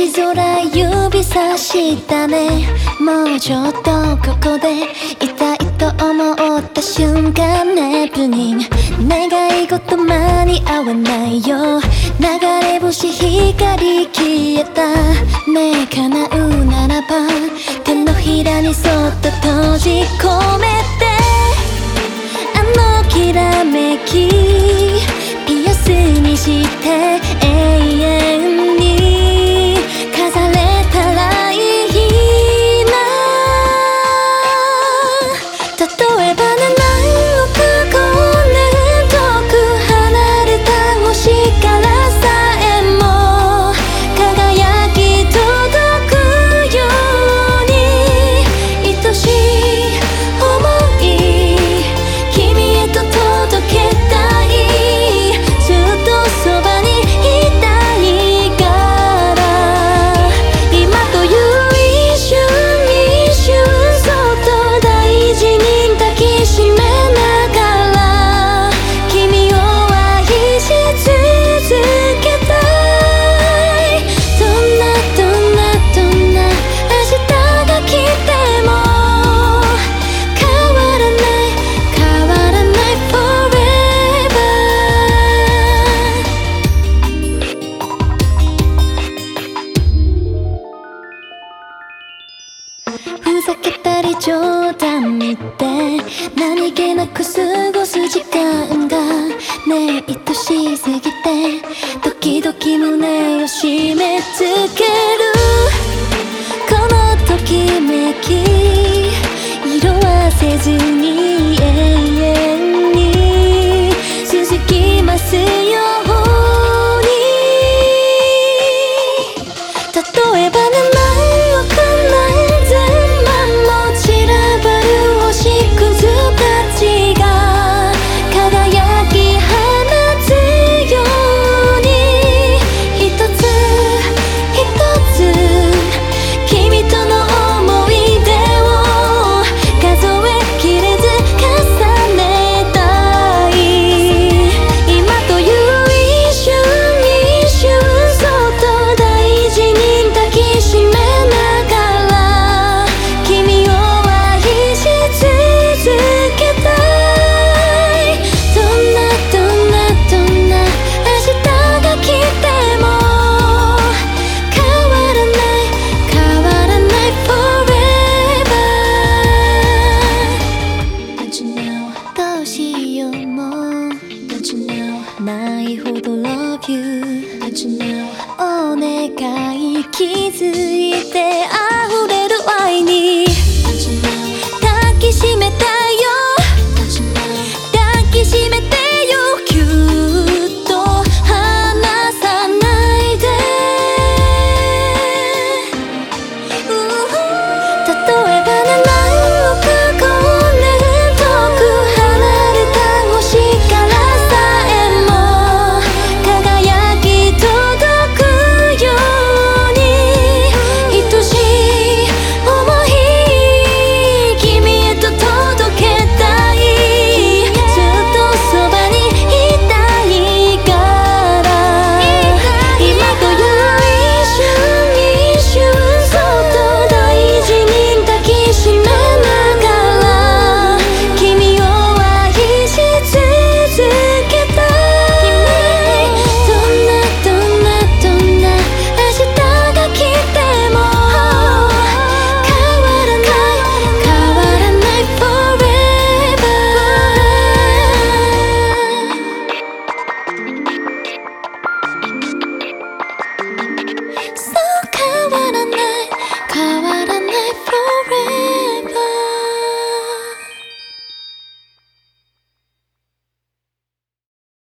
星空指さしたね。もうちょっとここでいたいと思った瞬間ネプニン。願い事間に合わないよ。流れ星光消えた。ねえ叶うならば手のひらにそっと閉じ込めて。あのきらめき。ピアスにして永遠ふざけたり冗談言って何気なく過ごす時間がねえ愛しすぎて時々胸を締め付ける。このときめき色あせずにないほど Love you 願い。気づいて会う